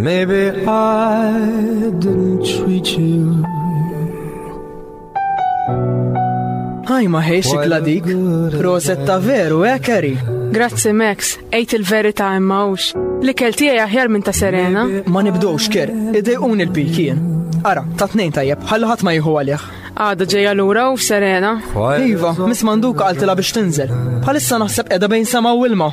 Maybe I didn't treat you Hi, ma ħej xikla dik. Proset ta' veru, eh, Kerry? Grazzi, Max. Ejt il-verita imma ux. Li keltija jaħjar minn ta' Serena. Ma nibdowx, Ker. un il-pikien. Ara, ta' tnejn tajjeb, ħallu ħadd ma jieħu għalih. Għada ġejja lura u serena. Iva, mis manduka għaltila biex tinżel. Bħalissa naħseb edha bejn sama u ilma.